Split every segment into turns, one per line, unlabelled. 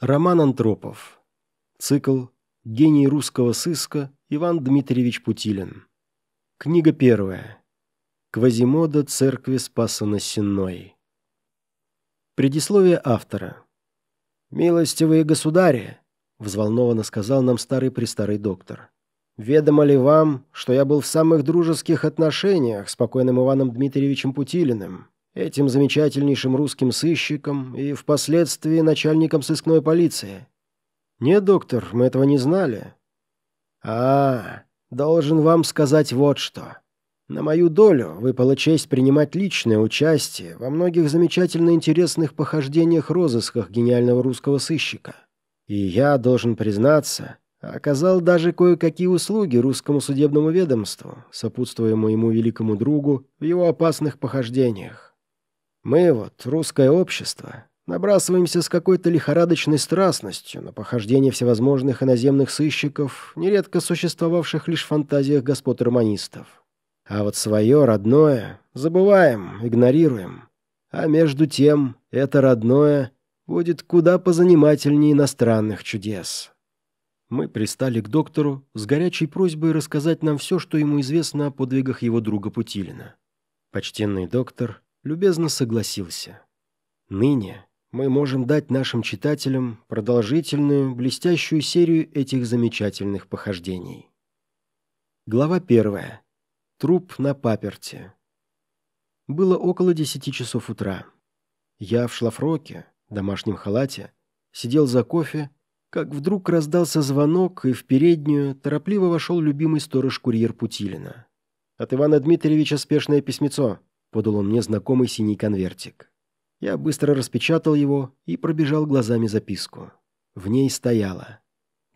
Роман Антропов. Цикл «Гений русского сыска» Иван Дмитриевич Путилин. Книга первая. Квазимода церкви Спаса на Сенной. Предисловие автора. «Милостивые государи!» — взволнованно сказал нам старый-престарый доктор. «Ведомо ли вам, что я был в самых дружеских отношениях с покойным Иваном Дмитриевичем Путилиным, этим замечательнейшим русским сыщиком и впоследствии начальником сыскной полиции?» «Нет, доктор, мы этого не знали». «А, должен вам сказать вот что». На мою долю выпала честь принимать личное участие во многих замечательно интересных похождениях розысках гениального русского сыщика. И я, должен признаться, оказал даже кое-какие услуги русскому судебному ведомству, сопутствуя моему великому другу в его опасных похождениях. Мы вот, русское общество, набрасываемся с какой-то лихорадочной страстностью на похождение всевозможных иноземных сыщиков, нередко существовавших лишь в фантазиях господ романистов. А вот свое родное забываем, игнорируем. А между тем, это родное будет куда позанимательнее иностранных чудес. Мы пристали к доктору с горячей просьбой рассказать нам все, что ему известно о подвигах его друга Путилина. Почтенный доктор любезно согласился. Ныне мы можем дать нашим читателям продолжительную, блестящую серию этих замечательных похождений. Глава первая. Труп на паперте. Было около десяти часов утра. Я в шлафроке, домашнем халате, сидел за кофе, как вдруг раздался звонок, и в переднюю торопливо вошел любимый сторож-курьер Путилина. «От Ивана Дмитриевича спешное письмецо», — подал он мне знакомый синий конвертик. Я быстро распечатал его и пробежал глазами записку. В ней стояло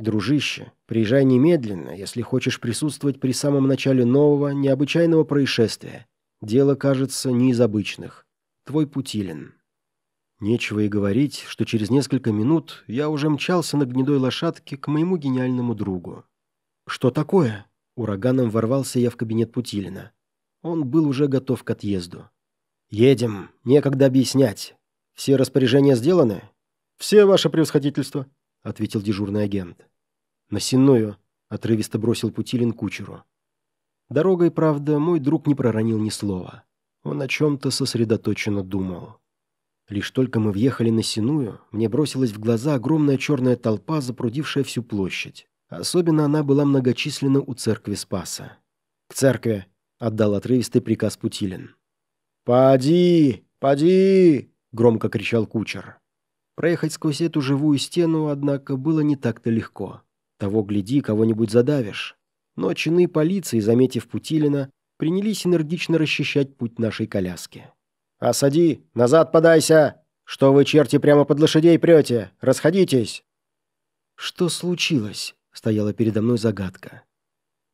«Дружище, приезжай немедленно, если хочешь присутствовать при самом начале нового, необычайного происшествия. Дело, кажется, не из обычных. Твой Путилин». Нечего и говорить, что через несколько минут я уже мчался на гнедой лошадке к моему гениальному другу. «Что такое?» Ураганом ворвался я в кабинет Путилина. Он был уже готов к отъезду. «Едем. Некогда объяснять. Все распоряжения сделаны?» «Все, ваше превосходительство», — ответил дежурный агент. «На сенную», — отрывисто бросил Путилин кучеру. Дорогой, правда, мой друг не проронил ни слова. Он о чем-то сосредоточенно думал. Лишь только мы въехали на Синую, мне бросилась в глаза огромная черная толпа, запрудившая всю площадь. Особенно она была многочисленна у церкви Спаса. «К церкви!» — отдал отрывистый приказ Путилин. «Поди! Поди!» — громко кричал кучер. Проехать сквозь эту живую стену, однако, было не так-то легко. Того гляди, кого-нибудь задавишь. Но чины полиции, заметив Путилина, принялись энергично расчищать путь нашей коляски. «Осади! Назад подайся! Что вы, черти, прямо под лошадей прете? Расходитесь!» Что случилось? Стояла передо мной загадка.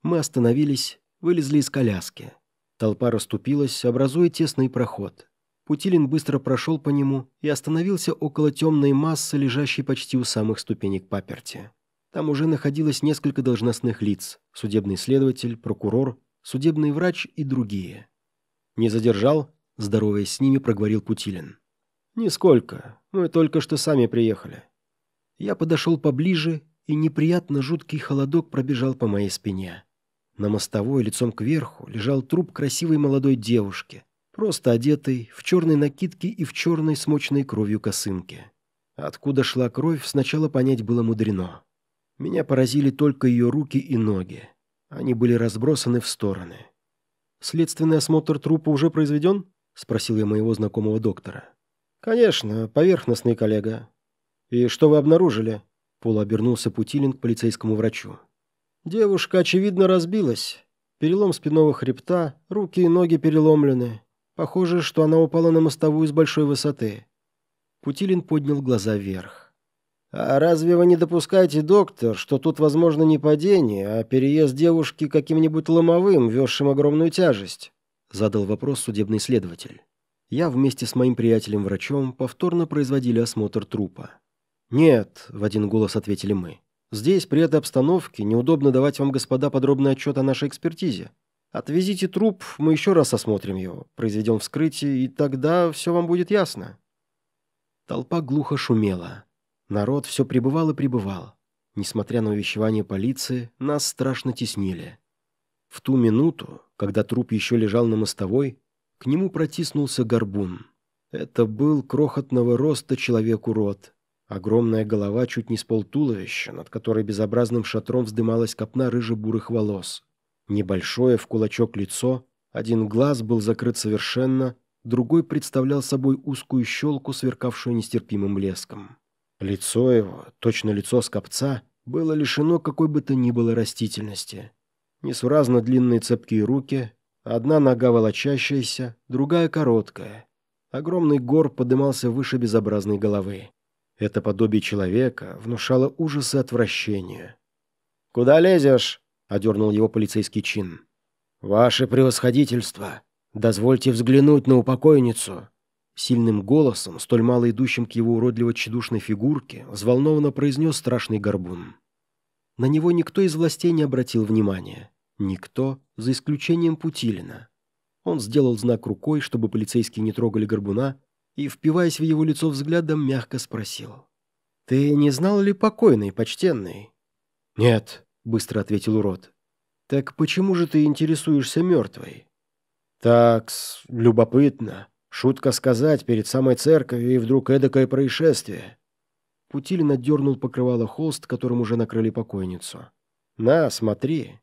Мы остановились, вылезли из коляски. Толпа расступилась, образуя тесный проход. Путилин быстро прошел по нему и остановился около темной массы, лежащей почти у самых ступенек паперти. Там уже находилось несколько должностных лиц – судебный следователь, прокурор, судебный врач и другие. «Не задержал?» – здороваясь с ними, проговорил Путилин. «Нисколько. Мы только что сами приехали». Я подошел поближе, и неприятно жуткий холодок пробежал по моей спине. На мостовой лицом кверху лежал труп красивой молодой девушки – просто одетый, в черной накидке и в черной смочной кровью косынке. Откуда шла кровь, сначала понять было мудрено. Меня поразили только ее руки и ноги. Они были разбросаны в стороны. «Следственный осмотр трупа уже произведен?» — спросил я моего знакомого доктора. «Конечно, поверхностный коллега. И что вы обнаружили?» Полуобернулся Путилин к полицейскому врачу. «Девушка, очевидно, разбилась. Перелом спинного хребта, руки и ноги переломлены. Похоже, что она упала на мостовую с большой высоты. Путилин поднял глаза вверх. «А разве вы не допускаете, доктор, что тут возможно не падение, а переезд девушки каким-нибудь ломовым, везшим огромную тяжесть?» Задал вопрос судебный следователь. Я вместе с моим приятелем-врачом повторно производили осмотр трупа. «Нет», — в один голос ответили мы. «Здесь, при этой обстановке, неудобно давать вам, господа, подробный отчет о нашей экспертизе. Отвезите труп, мы еще раз осмотрим его, произведем вскрытие, и тогда все вам будет ясно». Толпа глухо шумела. Народ все пребывал и пребывал. Несмотря на увещевание полиции, нас страшно теснили. В ту минуту, когда труп еще лежал на мостовой, к нему протиснулся горбун. Это был крохотного роста человек-урод. Огромная голова чуть не с полтуловища, над которой безобразным шатром вздымалась копна рыже-бурых волос. Небольшое в кулачок лицо, один глаз был закрыт совершенно, другой представлял собой узкую щелку, сверкавшую нестерпимым блеском. Лицо его, точно лицо скопца, было лишено какой бы то ни было растительности. Несуразно длинные цепкие руки, одна нога волочащаяся, другая короткая. Огромный гор подымался выше безобразной головы. Это подобие человека внушало ужас и отвращение. «Куда лезешь?» — одернул его полицейский чин. «Ваше превосходительство, дозвольте взглянуть на упокойницу». Сильным голосом, столь мало идущим к его уродливо-тщедушной фигурке, взволнованно произнес страшный горбун. На него никто из властей не обратил внимания. Никто, за исключением Путилина. Он сделал знак рукой, чтобы полицейские не трогали горбуна, и, впиваясь в его лицо взглядом, мягко спросил. «Ты не знал ли покойный, почтенный?» «Нет», — быстро ответил урод. «Так почему же ты интересуешься мертвой?» «Так, любопытно. Шутка сказать перед самой церковью, и вдруг эдакое происшествие». Путилин отдернул покрывало холст, которым уже накрыли покойницу. «На, смотри».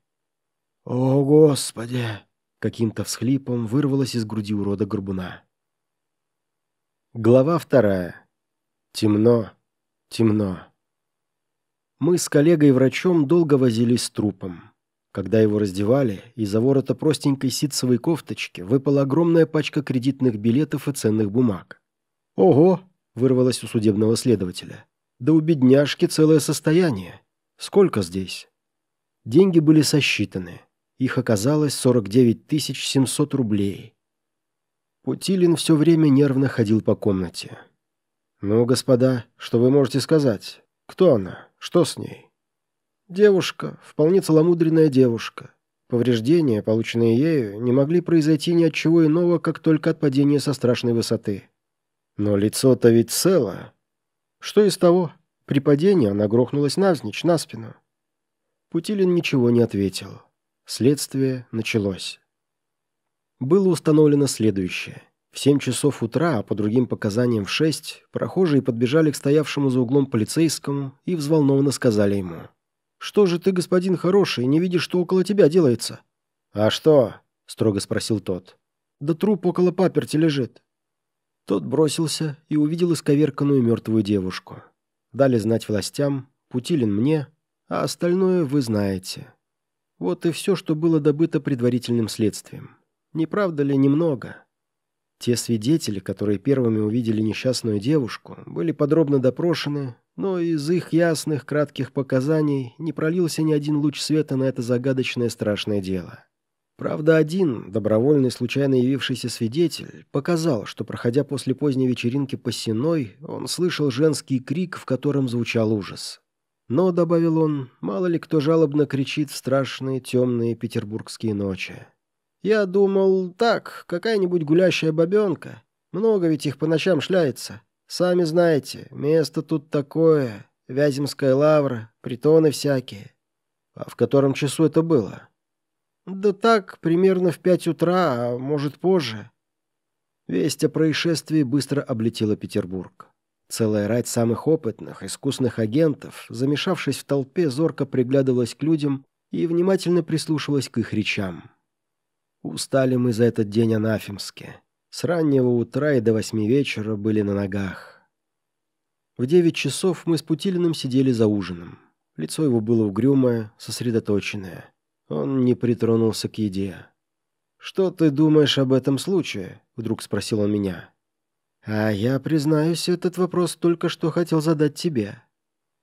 «О, Господи!» — каким-то всхлипом вырвалось из груди урода горбуна. Глава вторая. Темно, темно. Мы с коллегой-врачом долго возились с трупом. Когда его раздевали, из-за ворота простенькой ситцевой кофточки выпала огромная пачка кредитных билетов и ценных бумаг. «Ого!» — вырвалось у судебного следователя. «Да у бедняжки целое состояние. Сколько здесь?» Деньги были сосчитаны. Их оказалось 49 700 рублей. Путилин все время нервно ходил по комнате. «Ну, господа, что вы можете сказать? Кто она? Что с ней?» «Девушка, вполне целомудренная девушка. Повреждения, полученные ею, не могли произойти ни от чего иного, как только от падения со страшной высоты. Но лицо-то ведь цело. Что из того? При падении она грохнулась навзничь, на спину». Путилин ничего не ответил. Следствие началось было установлено следующее. В 7 часов утра, а по другим показаниям в 6, прохожие подбежали к стоявшему за углом полицейскому и взволнованно сказали ему. «Что же ты, господин хороший, не видишь, что около тебя делается?» «А что?» – строго спросил тот. «Да труп около паперти лежит». Тот бросился и увидел исковерканную мертвую девушку. Дали знать властям, Путилин мне, а остальное вы знаете. Вот и все, что было добыто предварительным следствием. Не правда ли немного? Те свидетели, которые первыми увидели несчастную девушку, были подробно допрошены, но из их ясных, кратких показаний не пролился ни один луч света на это загадочное страшное дело. Правда, один, добровольный, случайно явившийся свидетель, показал, что, проходя после поздней вечеринки по Сеной, он слышал женский крик, в котором звучал ужас. Но, добавил он, мало ли кто жалобно кричит в страшные темные петербургские ночи. Я думал, так, какая-нибудь гулящая бабенка. Много ведь их по ночам шляется. Сами знаете, место тут такое. Вяземская лавра, притоны всякие. А в котором часу это было? Да так, примерно в пять утра, а может позже. Весть о происшествии быстро облетела Петербург. Целая рать самых опытных, искусных агентов, замешавшись в толпе, зорко приглядывалась к людям и внимательно прислушивалась к их речам. Устали мы за этот день анафемски. С раннего утра и до восьми вечера были на ногах. В девять часов мы с Путилиным сидели за ужином. Лицо его было угрюмое, сосредоточенное. Он не притронулся к еде. «Что ты думаешь об этом случае?» — вдруг спросил он меня. «А я, признаюсь, этот вопрос только что хотел задать тебе.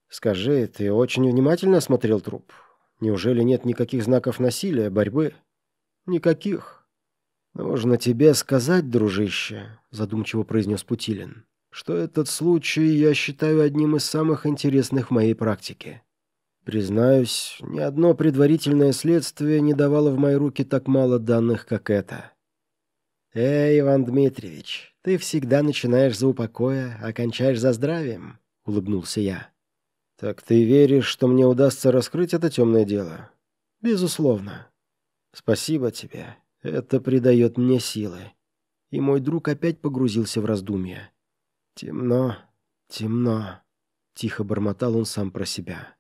Скажи, ты очень внимательно осмотрел труп? Неужели нет никаких знаков насилия, борьбы?» «Никаких». «Нужно тебе сказать, дружище», — задумчиво произнес Путилин, «что этот случай я считаю одним из самых интересных в моей практике. Признаюсь, ни одно предварительное следствие не давало в мои руки так мало данных, как это». «Эй, Иван Дмитриевич, ты всегда начинаешь за упокоя, а за здравием», — улыбнулся я. «Так ты веришь, что мне удастся раскрыть это темное дело?» «Безусловно». «Спасибо тебе. Это придает мне силы». И мой друг опять погрузился в раздумья. «Темно, темно», — тихо бормотал он сам про себя.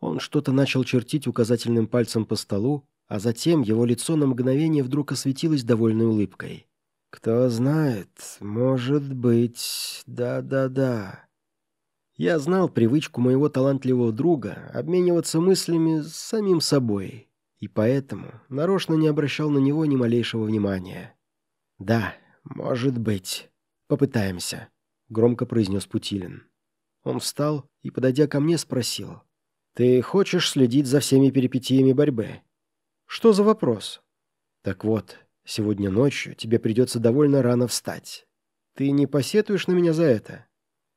Он что-то начал чертить указательным пальцем по столу, а затем его лицо на мгновение вдруг осветилось довольной улыбкой. «Кто знает, может быть, да-да-да». Я знал привычку моего талантливого друга обмениваться мыслями с самим собой, и поэтому нарочно не обращал на него ни малейшего внимания. «Да, может быть. Попытаемся», — громко произнес Путилин. Он встал и, подойдя ко мне, спросил. «Ты хочешь следить за всеми перипетиями борьбы?» «Что за вопрос?» «Так вот, сегодня ночью тебе придется довольно рано встать. Ты не посетуешь на меня за это?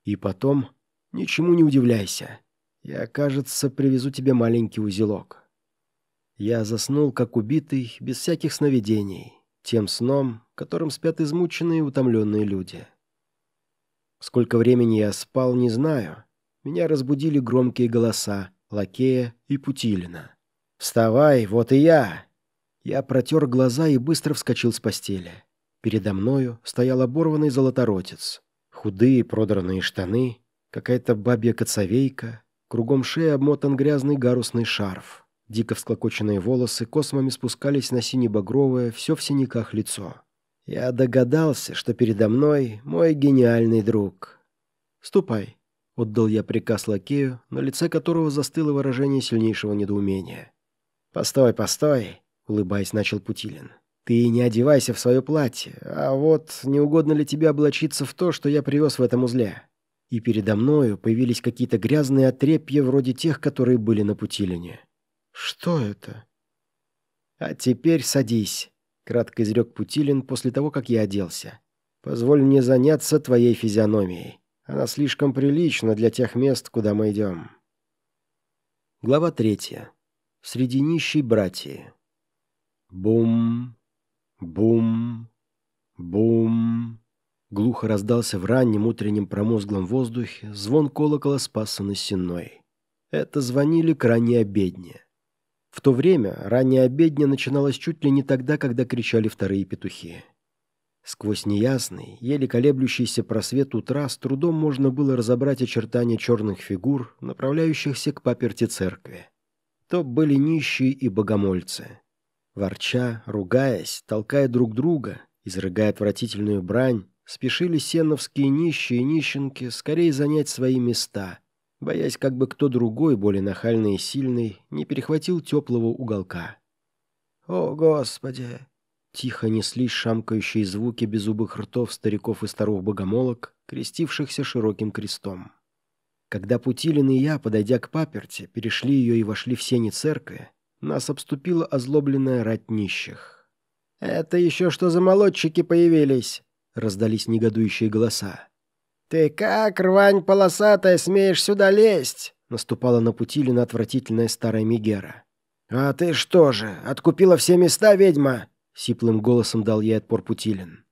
И потом, ничему не удивляйся. Я, кажется, привезу тебе маленький узелок». Я заснул, как убитый, без всяких сновидений, тем сном, которым спят измученные и утомленные люди. Сколько времени я спал, не знаю. Меня разбудили громкие голоса, Лакея и Путилина. «Вставай, вот и я!» Я протер глаза и быстро вскочил с постели. Передо мною стоял оборванный золоторотец. Худые продранные штаны, какая-то бабья коцовейка, кругом шеи обмотан грязный гарусный шарф. Дико всклокоченные волосы космами спускались на сине-багровое, все в синяках лицо. Я догадался, что передо мной мой гениальный друг. «Ступай», Отдал я приказ лакею, на лице которого застыло выражение сильнейшего недоумения. «Постой, постой!» — улыбаясь, начал Путилин. «Ты не одевайся в свое платье, а вот не угодно ли тебе облачиться в то, что я привез в этом узле?» И передо мною появились какие-то грязные отрепья вроде тех, которые были на Путилине. «Что это?» «А теперь садись», — кратко изрек Путилин после того, как я оделся. «Позволь мне заняться твоей физиономией». Она слишком прилична для тех мест, куда мы идем. Глава третья. Среди нищей братьи. Бум, бум, бум. Глухо раздался в раннем утреннем промозглом воздухе звон колокола Спаса на Сенной. Это звонили к ранней обедне. В то время ранняя обедня начиналась чуть ли не тогда, когда кричали вторые петухи. Сквозь неясный, еле колеблющийся просвет утра с трудом можно было разобрать очертания черных фигур, направляющихся к паперти церкви. То были нищие и богомольцы. Ворча, ругаясь, толкая друг друга, изрыгая отвратительную брань, спешили сеновские нищие и нищенки скорее занять свои места, боясь, как бы кто другой, более нахальный и сильный, не перехватил теплого уголка. «О, Господи!» Тихо неслись шамкающие звуки беззубых ртов стариков и старух-богомолок, крестившихся широким крестом. Когда Путилин и я, подойдя к паперти, перешли ее и вошли в сени церкви, нас обступила озлобленная рать нищих. «Это еще что за молодчики появились?» — раздались негодующие голоса. «Ты как, рвань полосатая, смеешь сюда лезть?» — наступала на Путилина отвратительная старая Мигера. «А ты что же, откупила все места, ведьма?» — сиплым голосом дал ей отпор Путилин.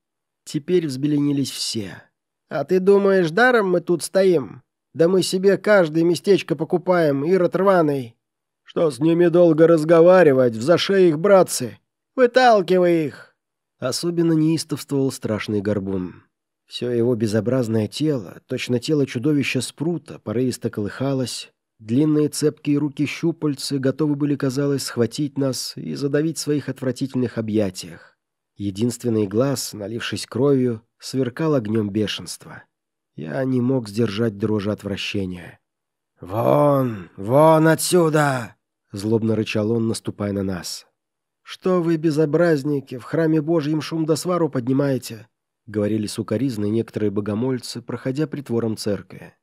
Теперь взбеленились все. «А ты думаешь, даром мы тут стоим? Да мы себе каждое местечко покупаем, ирод рваный. Что с ними долго разговаривать, в их, братцы? Выталкивай их!» Особенно неистовствовал страшный горбун. Все его безобразное тело, точно тело чудовища спрута, порывисто колыхалось, Длинные цепкие руки щупальцы готовы были, казалось, схватить нас и задавить в своих отвратительных объятиях. Единственный глаз, налившись кровью, сверкал огнем бешенства. Я не мог сдержать дрожи отвращения. «Вон! Вон отсюда!» — злобно рычал он, наступая на нас. «Что вы, безобразники, в храме Божьем шум до свару поднимаете?» — говорили сукоризны некоторые богомольцы, проходя притвором церкви.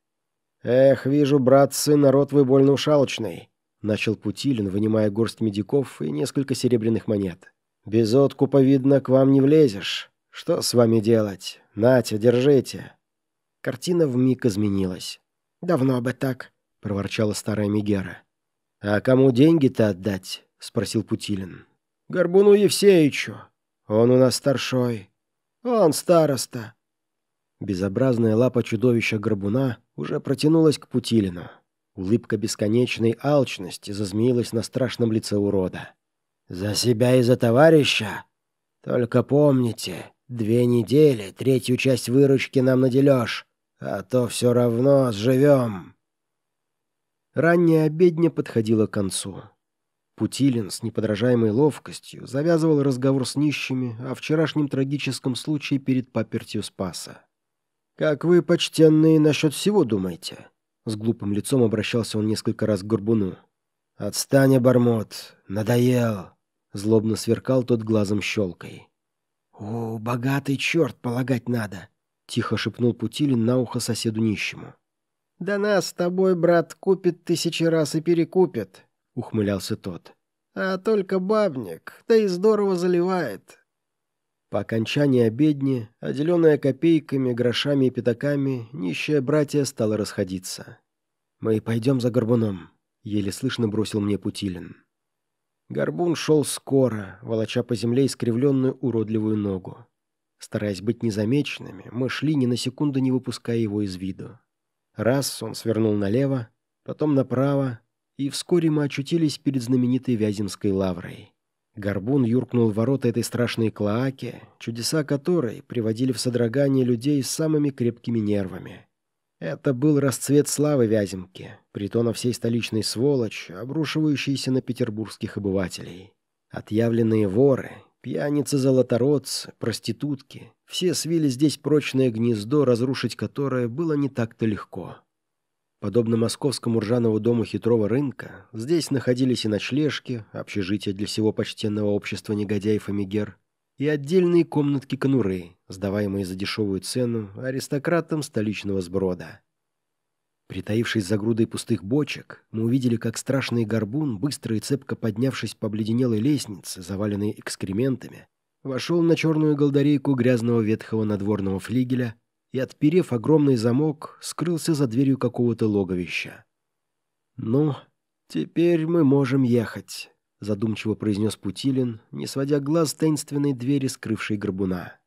«Эх, вижу, братцы, народ вы больно ушалочный», — начал Путилин, вынимая горсть медиков и несколько серебряных монет. «Без откупа, видно, к вам не влезешь. Что с вами делать? Натя, держите». Картина вмиг изменилась. «Давно бы так», — проворчала старая Мегера. «А кому деньги-то отдать?» — спросил Путилин. «Горбуну Евсеичу. Он у нас старшой. Он староста». Безобразная лапа чудовища-горбуна уже протянулась к Путилину. Улыбка бесконечной алчности зазмеилась на страшном лице урода. «За себя и за товарища? Только помните, две недели, третью часть выручки нам наделешь, а то все равно сживем». Ранняя обедня подходила к концу. Путилин с неподражаемой ловкостью завязывал разговор с нищими о вчерашнем трагическом случае перед папертью Спаса. «Как вы, почтенные, насчет всего думаете?» С глупым лицом обращался он несколько раз к Горбуну. «Отстань, обормот! Надоел!» Злобно сверкал тот глазом щелкой. «О, богатый черт, полагать надо!» Тихо шепнул Путилин на ухо соседу нищему. «Да нас с тобой, брат, купит тысячи раз и перекупит», — ухмылялся тот. «А только бабник, да и здорово заливает. По окончании обедни, отделенная копейками, грошами и пятаками, нищая братья стала расходиться. «Мы пойдем за Горбуном», — еле слышно бросил мне Путилин. Горбун шел скоро, волоча по земле искривленную уродливую ногу. Стараясь быть незамеченными, мы шли ни на секунду не выпуская его из виду. Раз он свернул налево, потом направо, и вскоре мы очутились перед знаменитой Вяземской лаврой. Горбун юркнул в ворота этой страшной клоаки, чудеса которой приводили в содрогание людей с самыми крепкими нервами. Это был расцвет славы Вяземки, притона всей столичной сволочи, обрушивающейся на петербургских обывателей. Отъявленные воры, пьяницы-золотородцы, проститутки — все свили здесь прочное гнездо, разрушить которое было не так-то легко. Подобно московскому ржаному дому хитрого рынка, здесь находились и ночлежки, общежития для всего почтенного общества негодяев и мегер, и отдельные комнатки-конуры, сдаваемые за дешевую цену аристократам столичного сброда. Притаившись за грудой пустых бочек, мы увидели, как страшный горбун, быстро и цепко поднявшись по обледенелой лестнице, заваленной экскрементами, вошел на черную голдарейку грязного ветхого надворного флигеля и, отперев огромный замок, скрылся за дверью какого-то логовища. «Ну, теперь мы можем ехать», — задумчиво произнес Путилин, не сводя глаз с таинственной двери, скрывшей горбуна.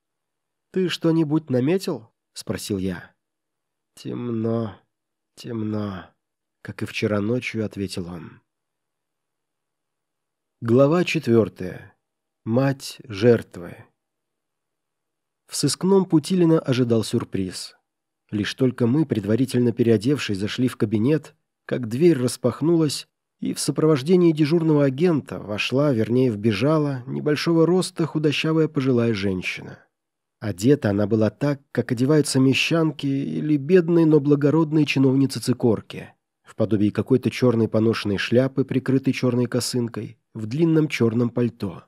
«Ты что-нибудь наметил?» — спросил я. «Темно, темно», — как и вчера ночью ответил он. Глава четвертая. Мать жертвы. В сыскном Путилина ожидал сюрприз. Лишь только мы, предварительно переодевшись, зашли в кабинет, как дверь распахнулась, и в сопровождении дежурного агента вошла, вернее, вбежала, небольшого роста худощавая пожилая женщина. Одета она была так, как одеваются мещанки или бедные, но благородные чиновницы-цикорки, в подобии какой-то черной поношенной шляпы, прикрытой черной косынкой, в длинном черном пальто.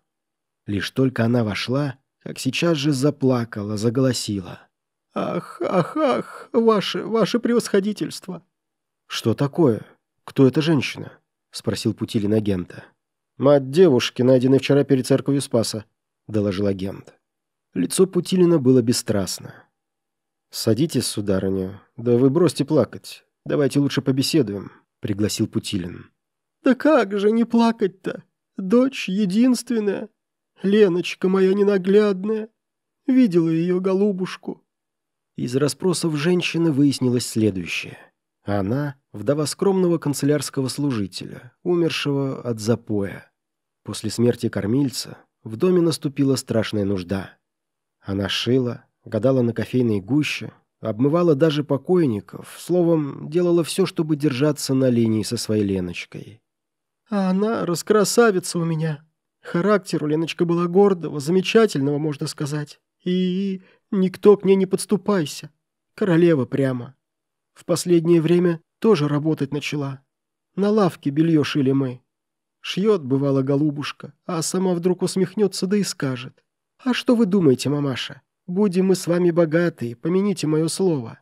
Лишь только она вошла, как сейчас же заплакала, заголосила. «Ах, ах, ах, ваше, ваше превосходительство!» «Что такое? Кто эта женщина?» — спросил Путилин агента. «Мать девушки, найденной вчера перед церковью Спаса», — доложил агент. Лицо Путилина было бесстрастно. «Садитесь, сударыня. Да вы бросьте плакать. Давайте лучше побеседуем», — пригласил Путилин. «Да как же не плакать-то? Дочь единственная. Леночка моя ненаглядная. Видела ее голубушку». Из расспросов женщины выяснилось следующее. Она – вдова скромного канцелярского служителя, умершего от запоя. После смерти кормильца в доме наступила страшная нужда. Она шила, гадала на кофейной гуще, обмывала даже покойников, словом, делала все, чтобы держаться на линии со своей Леночкой. «А она раскрасавица у меня», Характер у Леночка была гордого, замечательного, можно сказать. И никто к ней не подступайся. Королева прямо. В последнее время тоже работать начала. На лавке белье шили мы. Шьет, бывало, голубушка, а сама вдруг усмехнется, да и скажет. «А что вы думаете, мамаша? Будем мы с вами богатые, помяните мое слово».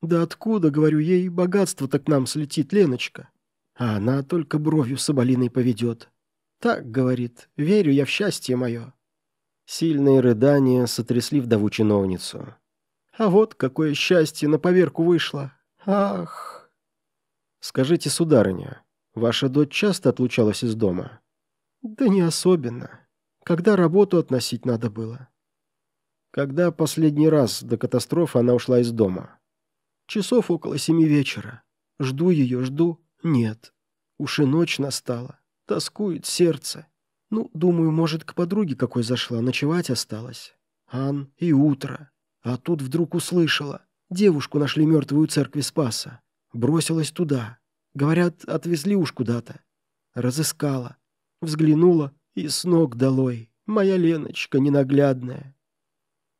«Да откуда, говорю ей, богатство-то к нам слетит, Леночка?» А она только бровью соболиной поведет. «Так, — говорит, — верю я в счастье мое». Сильные рыдания сотрясли вдову чиновницу. «А вот какое счастье на поверку вышло! Ах!» «Скажите, сударыня, ваша дочь часто отлучалась из дома?» «Да не особенно. Когда работу относить надо было». Когда последний раз до катастрофы она ушла из дома?
Часов около семи вечера. Жду ее, жду. Нет. Уж и ночь настала. Тоскует сердце. Ну, думаю, может, к подруге какой зашла, ночевать осталось. Ан, и утро. А тут вдруг услышала. Девушку нашли мертвую у церкви Спаса. Бросилась туда. Говорят, отвезли уж куда-то. Разыскала. Взглянула и с ног долой. Моя Леночка ненаглядная.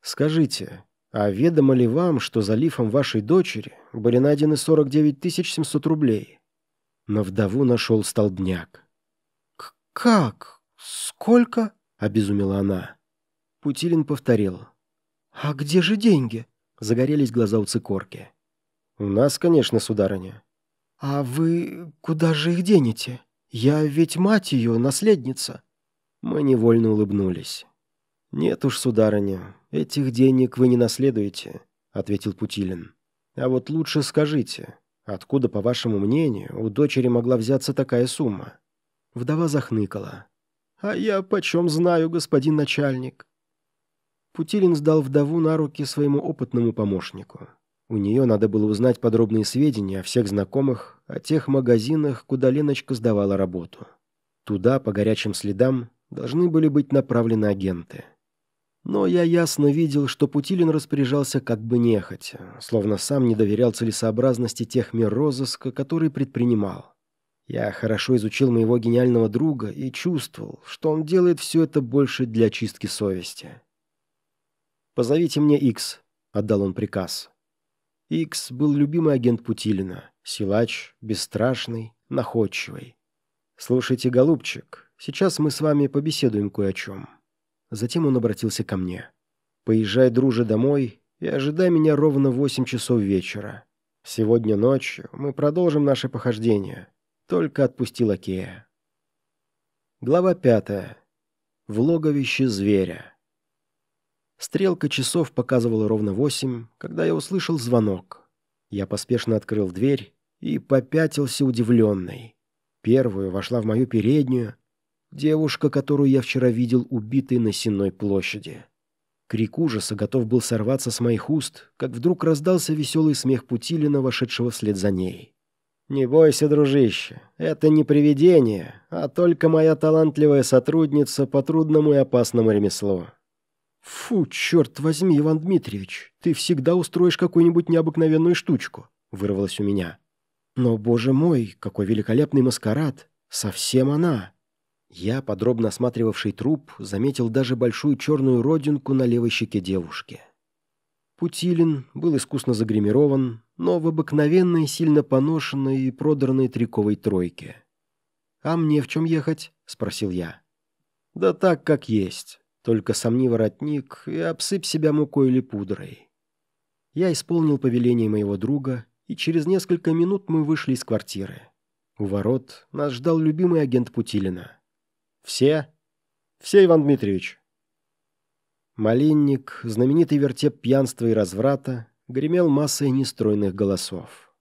Скажите, а ведомо ли вам, что за лифом вашей дочери были найдены 49 700 рублей? На вдову нашел столбняк.
«Как? Сколько?»
— обезумела она.
Путилин повторил. «А где же деньги?» — загорелись глаза у цикорки.
«У нас, конечно, сударыня».
«А вы куда же их денете? Я ведь мать ее, наследница».
Мы невольно улыбнулись. «Нет уж, сударыня, этих денег вы не наследуете», — ответил Путилин. «А вот лучше скажите, откуда, по вашему мнению, у дочери могла взяться такая сумма?»
Вдова захныкала. «А я почем знаю, господин начальник?» Путилин сдал вдову на руки своему опытному помощнику. У нее надо было узнать подробные сведения о всех знакомых, о тех магазинах, куда Леночка сдавала работу. Туда, по горячим следам, должны были быть направлены агенты. Но я ясно видел, что Путилин распоряжался как бы нехотя, словно сам не доверял целесообразности тех мер розыска, которые предпринимал. Я хорошо изучил моего гениального друга и чувствовал, что он делает все это больше для очистки совести. «Позовите мне Икс», — отдал он приказ. Икс был любимый агент Путилина, силач, бесстрашный, находчивый. «Слушайте, голубчик, сейчас мы с вами побеседуем кое о чем». Затем он обратился ко мне. «Поезжай, друже, домой и ожидай меня ровно в восемь часов вечера. Сегодня ночью мы продолжим наше похождение. Только отпусти лакея». Глава пятая. В логовище зверя. Стрелка часов показывала ровно восемь, когда я услышал звонок. Я поспешно открыл дверь и попятился удивленный. Первую вошла в мою переднюю девушка, которую я вчера видел убитой на Сенной площади. Крик ужаса готов был сорваться с моих уст, как вдруг раздался веселый смех Путилина, вошедшего вслед за ней. «Не бойся, дружище, это не привидение, а только моя талантливая сотрудница по трудному и опасному ремеслу. «Фу, черт возьми, Иван Дмитриевич, ты всегда устроишь какую-нибудь необыкновенную штучку», — вырвалось у меня. «Но, боже мой, какой великолепный маскарад! Совсем она!» Я, подробно осматривавший труп, заметил даже большую черную родинку на левой щеке девушки. Путилин был искусно загримирован, но в обыкновенной, сильно поношенной и продранной триковой тройке. «А мне в чем ехать?» — спросил я. «Да так, как есть. Только сомни воротник и обсыпь себя мукой или пудрой. Я исполнил повеление моего друга, и через несколько минут мы вышли из квартиры. У ворот нас ждал любимый агент Путилина. «Все?» «Все, Иван Дмитриевич». Малинник, знаменитый вертеп пьянства и разврата, гремел массой нестройных голосов.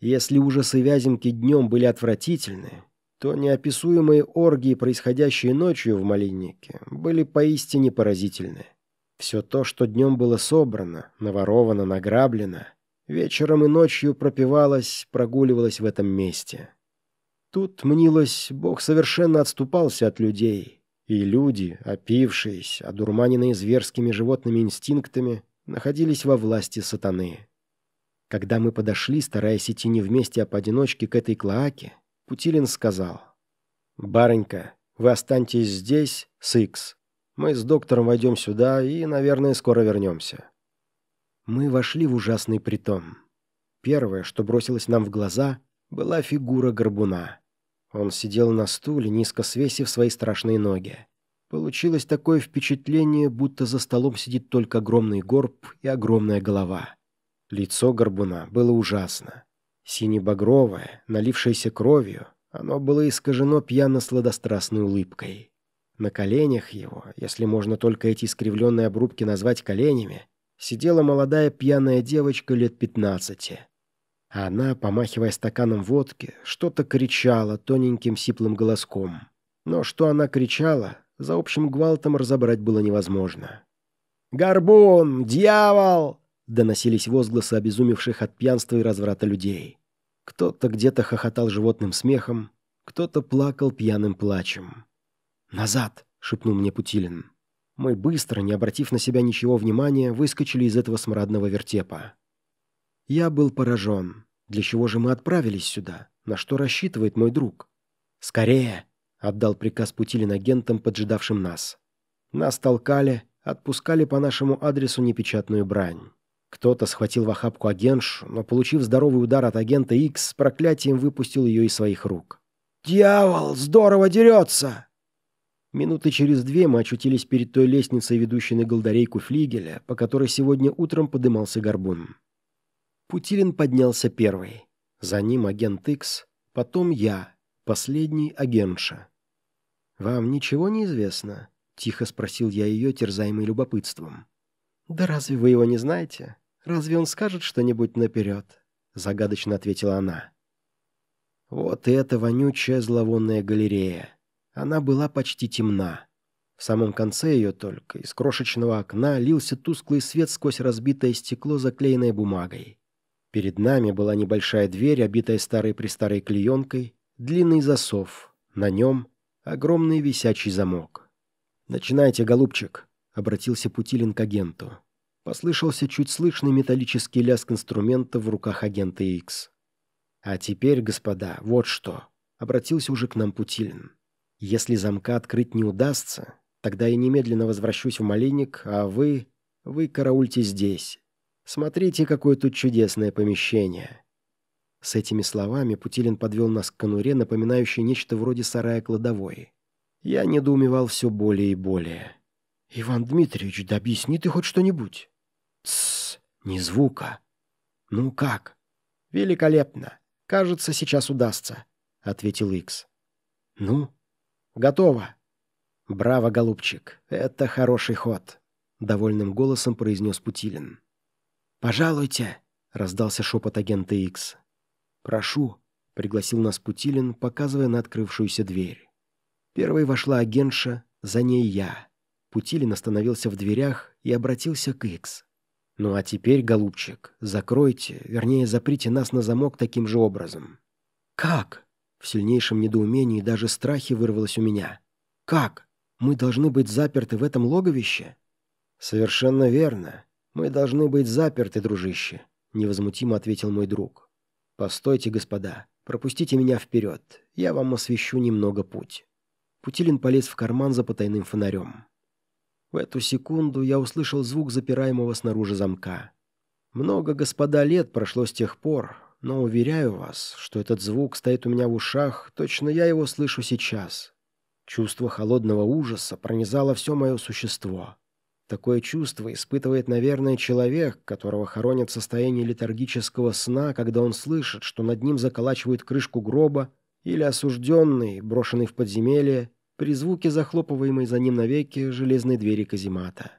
Если ужасы Вяземки днем были отвратительны, то неописуемые оргии, происходящие ночью в Малиннике, были поистине поразительны. Все то, что днем было собрано, наворовано, награблено, вечером и ночью пропивалось, прогуливалось в этом месте. Тут, мнилось, Бог совершенно отступался от людей, и люди, опившиеся, одурманенные зверскими животными инстинктами, находились во власти сатаны. Когда мы подошли, стараясь идти не вместе, а поодиночке к этой клоаке, Путилин сказал. «Барынька, вы останьтесь здесь с Икс. Мы с доктором войдем сюда и, наверное, скоро вернемся». Мы вошли в ужасный притон. Первое, что бросилось нам в глаза, была фигура горбуна. Он сидел на стуле, низко свесив свои страшные ноги. Получилось такое впечатление, будто за столом сидит только огромный горб и огромная голова. Лицо горбуна было ужасно. Сине-багровое, налившееся кровью, оно было искажено пьяно-сладострастной улыбкой. На коленях его, если можно только эти искривленные обрубки назвать коленями, сидела молодая пьяная девочка лет пятнадцати. Она, помахивая стаканом водки, что-то кричала тоненьким сиплым голоском. Но что она кричала, за общим гвалтом разобрать было невозможно. «Горбун! Дьявол!» — доносились возгласы обезумевших от пьянства и разврата людей. Кто-то где-то хохотал животным смехом, кто-то плакал пьяным плачем. «Назад!» — шепнул мне Путилин. Мы быстро, не обратив на себя ничего внимания, выскочили из этого смрадного вертепа. Я был поражен. Для чего же мы отправились сюда? На что рассчитывает мой друг? «Скорее!» — отдал приказ Путилин агентам, поджидавшим нас. Нас толкали, отпускали по нашему адресу непечатную брань. Кто-то схватил в охапку агентшу, но, получив здоровый удар от агента X, с проклятием выпустил ее из своих рук. «Дьявол! Здорово дерется!» Минуты через две мы очутились перед той лестницей, ведущей на голдарейку флигеля, по которой сегодня утром подымался горбун. Путилин поднялся первый. За ним агент Икс, потом я, последний агентша. «Вам ничего не известно?» — тихо спросил я ее, терзаемый любопытством. «Да разве вы его не знаете? Разве он скажет что-нибудь наперед?» — загадочно ответила она. «Вот это вонючая зловонная галерея. Она была почти темна. В самом конце ее только из крошечного окна лился тусклый свет сквозь разбитое стекло, заклеенное бумагой. Перед нами была небольшая дверь, обитая старой-престарой клеенкой, длинный засов, на нем огромный висячий замок. «Начинайте, голубчик», — обратился Путилин к агенту. Послышался чуть слышный металлический лязг инструмента в руках агента X. «А теперь, господа, вот что», — обратился уже к нам Путилин. Если замка открыть не удастся, тогда я немедленно возвращусь в Малиник, а вы... вы караульте здесь. Смотрите, какое тут чудесное помещение». С этими словами Путилин подвел нас к конуре, напоминающей нечто вроде сарая кладовой. Я недоумевал все более и более. «Иван Дмитриевич, да объясни ты хоть что-нибудь». «Тссс, ни звука». «Ну как?» «Великолепно. Кажется, сейчас удастся», — ответил Икс. «Ну?» Готово. Браво, голубчик. Это хороший ход, довольным голосом произнес Путилин. Пожалуйте, раздался шепот агента Икс. Прошу, пригласил нас Путилин, показывая на открывшуюся дверь. Первой вошла агентша, за ней я. Путилин остановился в дверях и обратился к Икс. «Ну а теперь, голубчик, закройте, вернее, заприте нас на замок таким же образом». «Как?» В сильнейшем недоумении даже страхе вырвалось у меня. «Как? Мы должны быть заперты в этом логовище?» «Совершенно верно. Мы должны быть заперты, дружище», — невозмутимо ответил мой друг. «Постойте, господа. Пропустите меня вперед. Я вам освещу немного путь». Путилин полез в карман за потайным фонарем. В эту секунду я услышал звук запираемого снаружи замка. Много, господа, лет прошло с тех пор, но уверяю вас, что этот звук стоит у меня в ушах, точно я его слышу сейчас. Чувство холодного ужаса пронизало все мое существо. Такое чувство испытывает, наверное, человек, которого хоронят в состоянии летаргического сна, когда он слышит, что над ним заколачивают крышку гроба, или осужденный, брошенный в подземелье, при звуке захлопываемой за ним навеки железной двери каземата.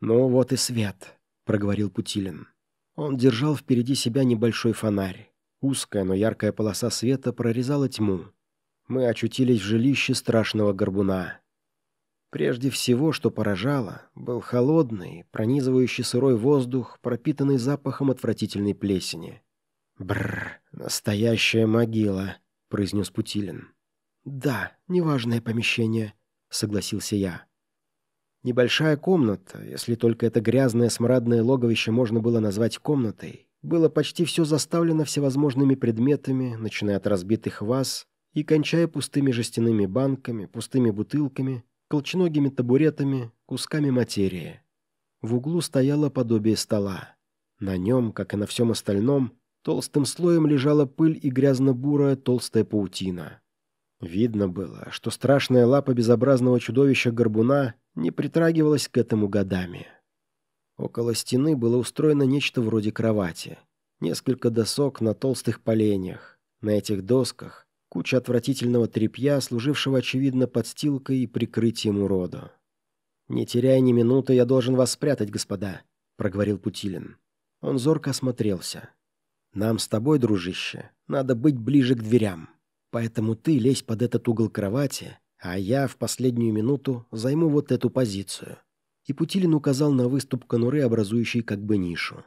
«Ну вот и свет», — проговорил Путилин. Он держал впереди себя небольшой фонарь. Узкая, но яркая полоса света прорезала тьму. Мы очутились в жилище страшного горбуна. Прежде всего, что поражало, был холодный, пронизывающий сырой воздух, пропитанный запахом отвратительной плесени. «Бррр, настоящая могила», — произнес Путилин. «Да, неважное помещение», — согласился я. Небольшая комната, если только это грязное смрадное логовище можно было назвать комнатой, было почти все заставлено всевозможными предметами, начиная от разбитых ваз и кончая пустыми жестяными банками, пустыми бутылками, колченогими табуретами, кусками материи. В углу стояло подобие стола. На нем, как и на всем остальном, толстым слоем лежала пыль и грязно-бурая толстая паутина. Видно было, что страшная лапа безобразного чудовища горбуна не притрагивалась к этому годами. Около стены было устроено нечто вроде кровати. Несколько досок на толстых поленьях. На этих досках куча отвратительного тряпья, служившего, очевидно, подстилкой и прикрытием уроду. «Не теряя ни минуты, я должен вас спрятать, господа», — проговорил Путилин. Он зорко осмотрелся. «Нам с тобой, дружище, надо быть ближе к дверям. Поэтому ты лезь под этот угол кровати, а я в последнюю минуту займу вот эту позицию.
и Путилин указал на выступ конуры, образующий как бы нишу.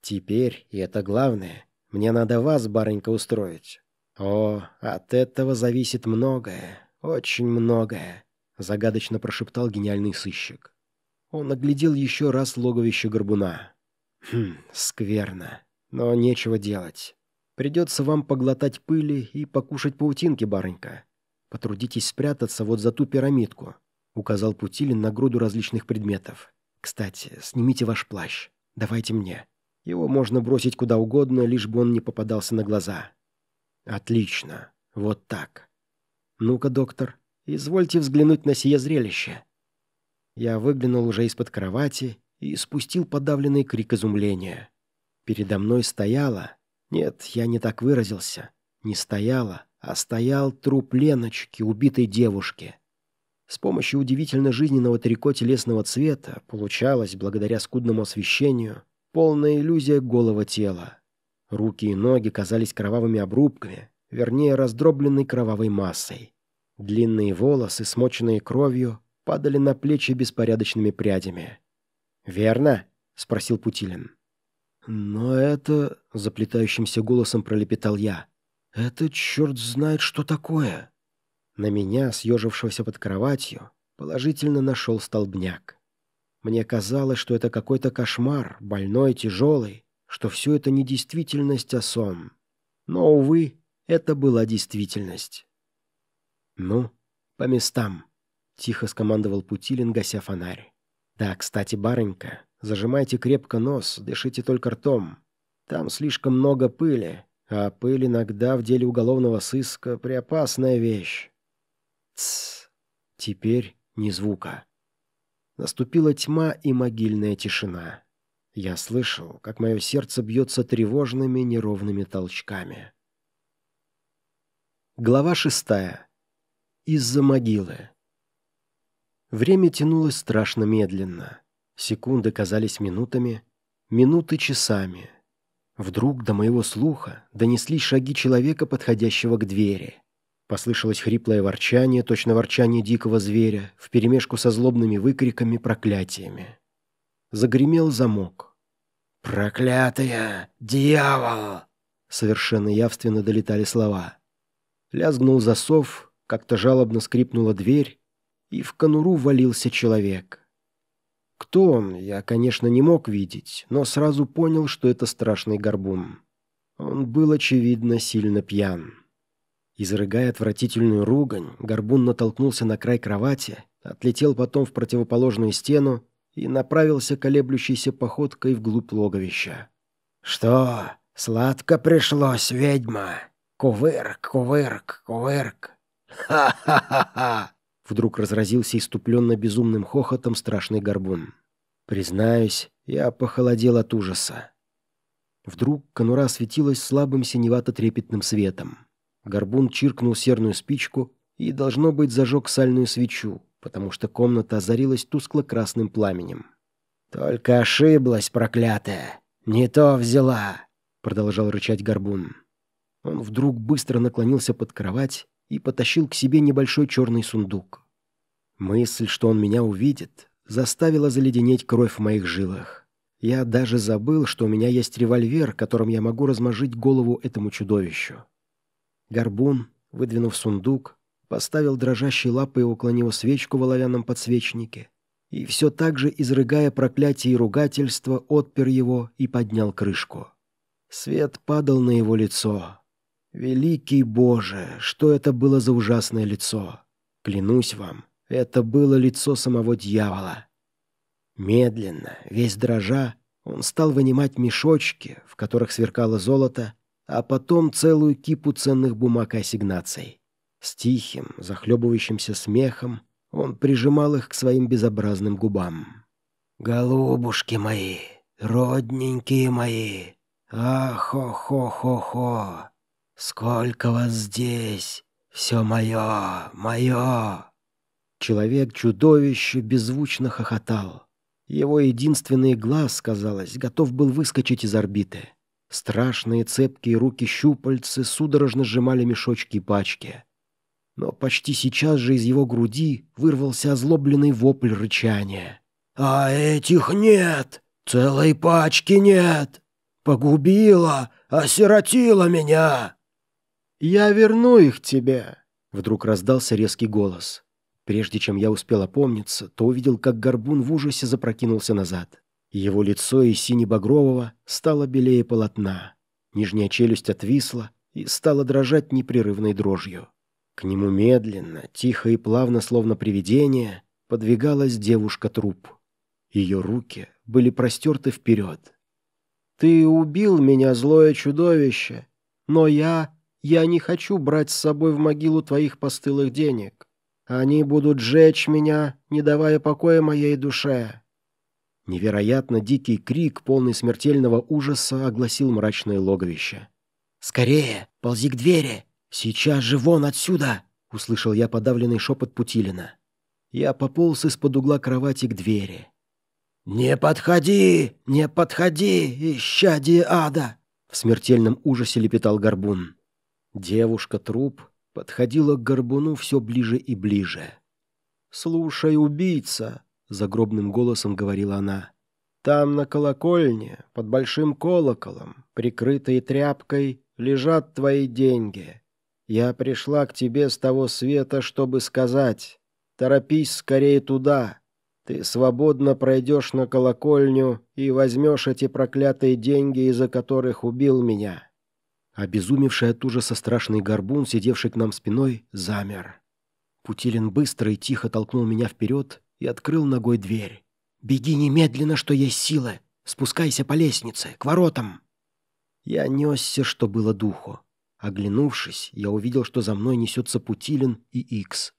«Теперь, и это главное, мне надо вас, барынька, устроить. О, от этого зависит многое, очень многое», — загадочно прошептал гениальный сыщик. Он оглядел еще раз логовище горбуна. «Хм, скверно. Но нечего делать. Придется вам поглотать пыли и покушать паутинки, барынька. Потрудитесь спрятаться вот за ту пирамидку», — указал Путилин на груду различных предметов. «Кстати, снимите ваш плащ. Давайте мне. Его можно бросить куда угодно, лишь бы он не попадался на глаза». «Отлично. Вот так. Ну-ка, доктор, извольте взглянуть на сие зрелище». Я выглянул уже из-под кровати и спустил подавленный крик изумления. Передо мной стояла... Нет, я не так выразился. Не стояла, а стоял труп Леночки, убитой девушки. С помощью удивительно жизненного трико телесного цвета получалась, благодаря скудному освещению, полная иллюзия голого тела. Руки и ноги казались кровавыми обрубками, вернее, раздробленной кровавой массой. Длинные волосы, смоченные кровью, падали на плечи беспорядочными прядями. «Верно?» — спросил Путилин. «Но это...» — заплетающимся голосом пролепетал я. «Это черт знает, что такое!» На меня, съежившегося под кроватью, положительно нашел столбняк. Мне казалось, что это какой-то кошмар, больной, тяжелый, что все это не действительность, а сон. Но, увы, это была действительность. «Ну, по местам», — тихо скомандовал Путилин, гася фонарь. «Да, кстати, барынька, зажимайте крепко нос, дышите только ртом. Там слишком много пыли, а пыль иногда в деле уголовного сыска — преопасная вещь». «Тссс, теперь ни звука». Наступила тьма и могильная тишина. Я слышал, как мое сердце бьется тревожными неровными толчками. Глава шестая. Из-за могилы. Время тянулось страшно медленно. Секунды казались минутами, минуты часами. Вдруг до моего слуха донеслись шаги человека, подходящего к двери. Послышалось хриплое ворчание, точно ворчание дикого зверя, вперемешку со злобными выкриками, проклятиями. Загремел замок. «Проклятая! Дьявол!» Совершенно явственно долетали слова. Лязгнул засов, как-то жалобно скрипнула дверь, и в конуру валился человек. Кто он, я, конечно, не мог видеть, но сразу понял, что это страшный горбун. Он был, очевидно, сильно пьян. Изрыгая отвратительную ругань, горбун натолкнулся на край кровати, отлетел потом в противоположную стену и направился колеблющейся походкой вглубь логовища. «Что, сладко пришлось, ведьма? Кувырк, кувырк, кувырк! Ха-ха-ха-ха!» Вдруг разразился иступленно безумным хохотом страшный горбун. Признаюсь, я похолодел от ужаса. Вдруг конура светилась слабым синевато-трепетным светом. Горбун чиркнул серную спичку и, должно быть, зажег сальную свечу, потому что комната озарилась тускло-красным пламенем. «Только ошиблась, проклятая! Не то взяла!» — продолжал рычать Горбун. Он вдруг быстро наклонился под кровать и потащил к себе небольшой черный сундук. Мысль, что он меня увидит, заставила заледенеть кровь в моих жилах. Я даже забыл, что у меня есть револьвер, которым я могу размажить голову этому чудовищу. Горбун, выдвинув сундук, поставил дрожащей лапой около него свечку в оловянном подсвечнике и все так же, изрыгая проклятие и ругательство, отпер его и поднял крышку. Свет падал на его лицо. Великий Боже, что это было за ужасное лицо? Клянусь вам, это было лицо самого дьявола. Медленно, весь дрожа, он стал вынимать мешочки, в которых сверкало золото, а потом целую кипу ценных бумаг и ассигнаций. С тихим, захлебывающимся смехом он прижимал их к своим безобразным губам. «Голубушки мои, родненькие мои, ах-хо-хо-хо-хо!» «Сколько вас здесь? Все мое, мое!» Человек-чудовище беззвучно хохотал. Его единственный глаз, казалось, готов был выскочить из орбиты. Страшные цепкие руки-щупальцы судорожно сжимали мешочки и пачки. Но почти сейчас же из его груди вырвался озлобленный вопль рычания.
а этих нет, целой пачки нет. Погубила, осиротила меня».
«Я верну их тебе», — вдруг раздался резкий голос. Прежде чем я успел опомниться, то увидел, как горбун в ужасе запрокинулся назад. Его лицо из сине-багрового стало белее полотна. Нижняя челюсть отвисла и стала дрожать непрерывной дрожью. К нему медленно, тихо и плавно, словно привидение, подвигалась девушка-труп. Ее руки были простерты вперед. «Ты убил меня, злое чудовище, но я... я не хочу брать с собой в могилу твоих постылых денег. Они будут жечь меня, не давая покоя моей душе». Невероятно дикий крик, полный смертельного ужаса, огласил мрачное логовище.
«Скорее, ползи к двери! Сейчас же вон отсюда!» — услышал я подавленный шепот Путилина.
Я пополз из-под угла кровати к двери.
«Не подходи! Не подходи, исчадие ада!» В смертельном ужасе лепетал Горбун.
Девушка-труп подходила к Горбуну все ближе и ближе. «Слушай, убийца!» — загробным голосом говорила она. «Там на колокольне, под большим колоколом, прикрытой тряпкой, лежат твои деньги. Я пришла к тебе с того света, чтобы сказать, торопись скорее туда. Ты свободно пройдешь на колокольню и возьмешь эти проклятые деньги, из-за которых убил меня.
Обезумевший от ужаса страшный горбун, сидевший к нам спиной, замер. Путилин быстро и тихо толкнул меня вперед и открыл ногой дверь. «Беги немедленно, что есть силы! Спускайся по лестнице, к воротам!» Я несся, что было духу. Оглянувшись, я увидел, что за мной несется Путилин и Икс.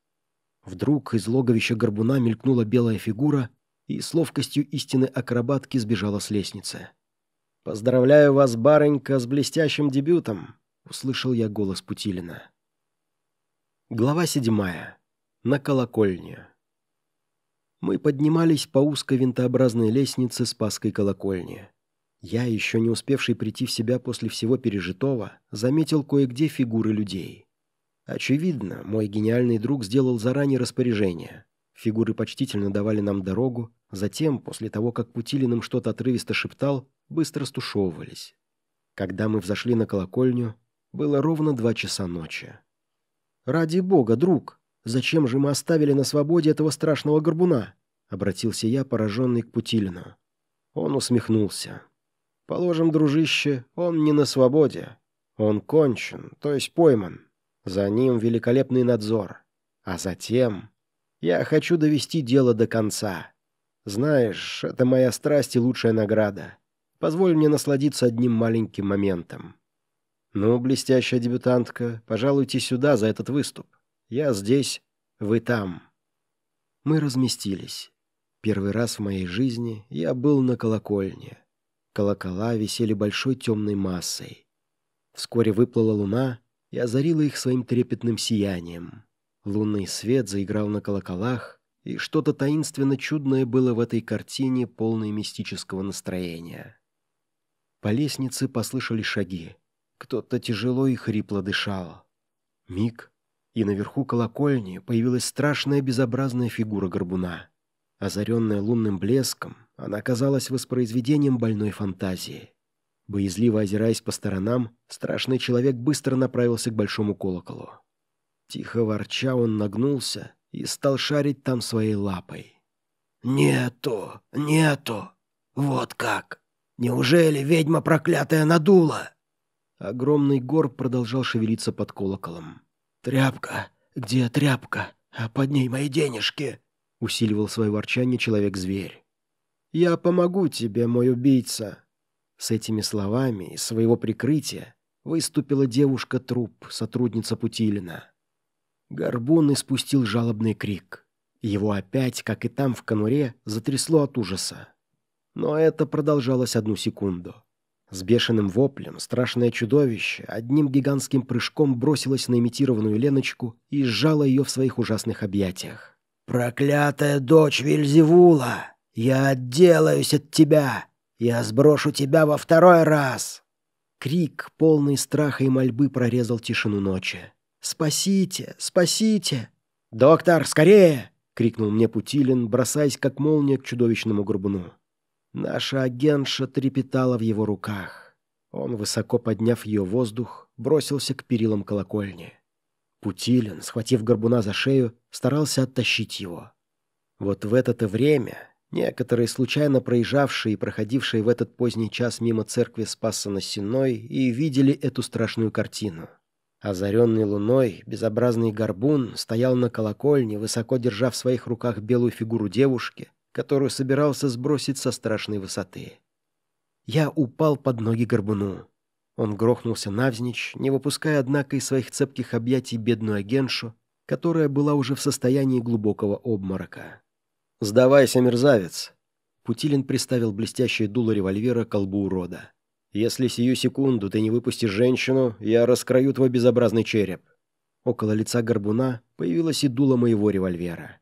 Вдруг из логовища горбуна мелькнула белая фигура и с ловкостью истины акробатки сбежала с лестницы.
«Поздравляю вас, барынька, с блестящим дебютом!» — услышал я голос Путилина. Глава седьмая. На колокольне. Мы поднимались по узкой винтообразной лестнице Спасской колокольни. Я, еще не успевший прийти в себя после всего пережитого, заметил кое-где фигуры людей. Очевидно, мой гениальный друг сделал заранее распоряжение. Фигуры почтительно давали нам дорогу, затем, после того, как Путилин что-то отрывисто шептал, быстро стушевывались. Когда мы взошли на колокольню, было ровно два часа ночи. «Ради бога, друг, зачем же мы оставили на свободе этого страшного горбуна?» — обратился я, пораженный к Путилину. Он усмехнулся. «Положим, дружище, он не на свободе. Он кончен, то есть пойман. За ним великолепный надзор. А затем... Я хочу довести дело до конца. Знаешь, это моя страсть и лучшая награда. Позволь мне насладиться одним маленьким моментом. Ну, блестящая дебютантка, пожалуйте сюда за этот выступ. Я здесь, вы там. Мы разместились. Первый раз в моей жизни я был на колокольне. Колокола висели большой темной массой. Вскоре выплыла луна и озарила их своим трепетным сиянием. Лунный свет заиграл на колоколах, и что-то таинственно чудное было в этой картине, полной мистического настроения. По лестнице послышались шаги. Кто-то тяжело и хрипло дышал. Миг, и наверху колокольни появилась страшная безобразная фигура горбуна. Озаренная лунным блеском, она казалась воспроизведением больной фантазии. Боязливо озираясь по сторонам, страшный человек быстро направился к большому колоколу. Тихо ворча он нагнулся и стал шарить там своей лапой.
«Нету, нету! Вот как!» Неужели ведьма проклятая надула?»
Огромный горб продолжал шевелиться под колоколом.
«Тряпка! Где тряпка? А под ней мои денежки!»
Усиливал свое ворчание человек-зверь. «Я помогу тебе, мой убийца!» С этими словами из своего прикрытия выступила девушка-труп, сотрудница Путилина. Горбун испустил жалобный крик. Его опять, как и там в конуре, затрясло от ужаса. Но это продолжалось одну секунду. С бешеным воплем страшное чудовище одним гигантским прыжком бросилось на имитированную Леночку и сжало ее в своих ужасных объятиях.
«Проклятая дочь Вильзевула! Я отделаюсь от тебя! Я сброшу тебя во второй раз!»
Крик, полный страха и мольбы, прорезал тишину ночи. «Спасите! Спасите!»
«Доктор, скорее!
крикнул мне Путилин, бросаясь как молния к чудовищному горбуну. Наша агентша трепетала в его руках. Он, высоко подняв ее воздух, бросился к перилам колокольни. Путилин, схватив горбуна за шею, старался оттащить его. Вот в это-то время некоторые случайно проезжавшие и проходившие в этот поздний час мимо церкви Спаса на Сенной и видели эту страшную картину. Озаренный луной, безобразный горбун стоял на колокольне, высоко держа в своих руках белую фигуру девушки, которую собирался сбросить со страшной высоты. Я упал под ноги горбуну. Он грохнулся навзничь, не выпуская, однако, из своих цепких объятий бедную агентшу, которая была уже в состоянии глубокого обморока. «Сдавайся, мерзавец!» Путилин приставил блестящее дуло револьвера к колбу урода. Если сию секунду ты не выпустишь женщину, я раскрою твой безобразный череп». Около лица горбуна появилось и дуло моего револьвера.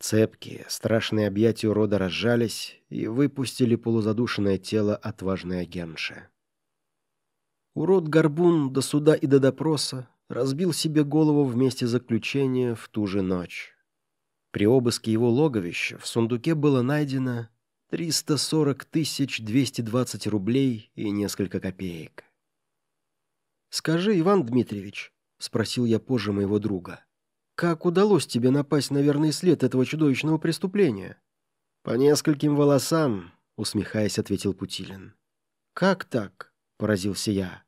Цепкие, страшные объятия урода разжались и выпустили полузадушенное тело отважной агентши. Урод-горбун до суда и до допроса разбил себе голову вместе заключения в ту же ночь. При обыске его логовища в сундуке было найдено 340 тысяч 220 рублей и несколько копеек. «Скажи, Иван Дмитриевич», — спросил я позже моего друга, «как удалось тебе напасть на верный след этого чудовищного преступления?» «По нескольким волосам», — усмехаясь, ответил Путилин. «Как так?» — поразился я.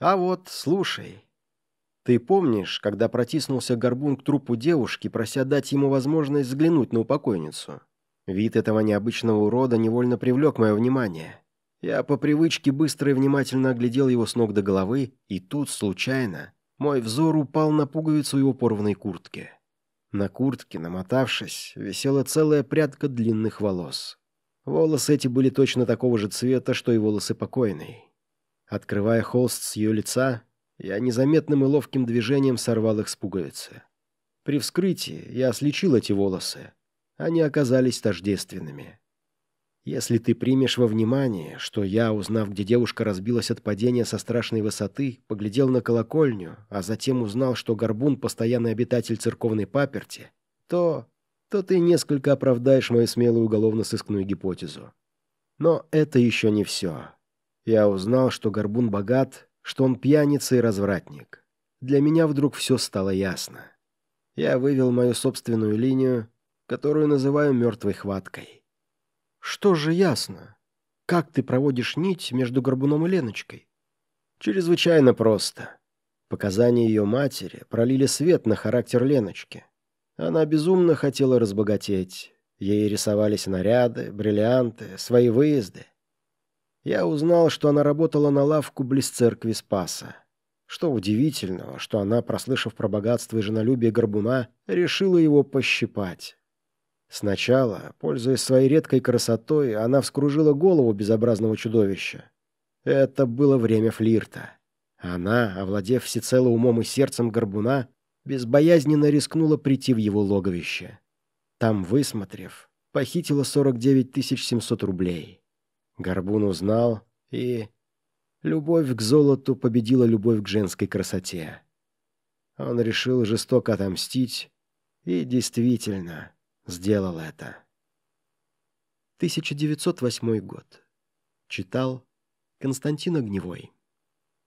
«А вот, слушай. Ты помнишь, когда протиснулся горбун к трупу девушки, прося дать ему возможность взглянуть на упокойницу?» Вид этого необычного урода невольно привлек мое внимание. Я по привычке быстро и внимательно оглядел его с ног до головы, и тут, случайно, мой взор упал на пуговицу его порванной куртки. На куртке, намотавшись, висела целая прядка длинных волос. Волосы эти были точно такого же цвета, что и волосы покойной. Открывая холст с ее лица, я незаметным и ловким движением сорвал их с пуговицы. При вскрытии я слечил эти волосы, они оказались тождественными. Если ты примешь во внимание, что я, узнав, где девушка разбилась от падения со страшной высоты, поглядел на колокольню, а затем узнал, что Горбун — постоянный обитатель церковной паперти, то... то ты несколько оправдаешь мою смелую уголовно-сыскную гипотезу. Но это еще не все. Я узнал, что Горбун богат, что он пьяница и развратник. Для меня вдруг все стало ясно. Я вывел мою собственную линию которую называю мертвой хваткой. Что же ясно? Как ты проводишь нить между Горбуном и Леночкой? Чрезвычайно просто. Показания ее матери пролили свет на характер Леночки. Она безумно хотела разбогатеть. Ей рисовались наряды, бриллианты, свои выезды. Я узнал, что она работала на лавку близ церкви Спаса. Что удивительного, что она, прослышав про богатство и женолюбие Горбуна, решила его пощипать. Сначала, пользуясь своей редкой красотой, она вскружила голову безобразного чудовища. Это было время флирта. Она, овладев всецело умом и сердцем горбуна, безбоязненно рискнула прийти в его логовище. Там, высмотрев, похитила 49 700 рублей. Горбун узнал, и... Любовь к золоту победила любовь к женской красоте. Он решил жестоко отомстить, и действительно сделал это. 1908 год. Читал Константин Огневой.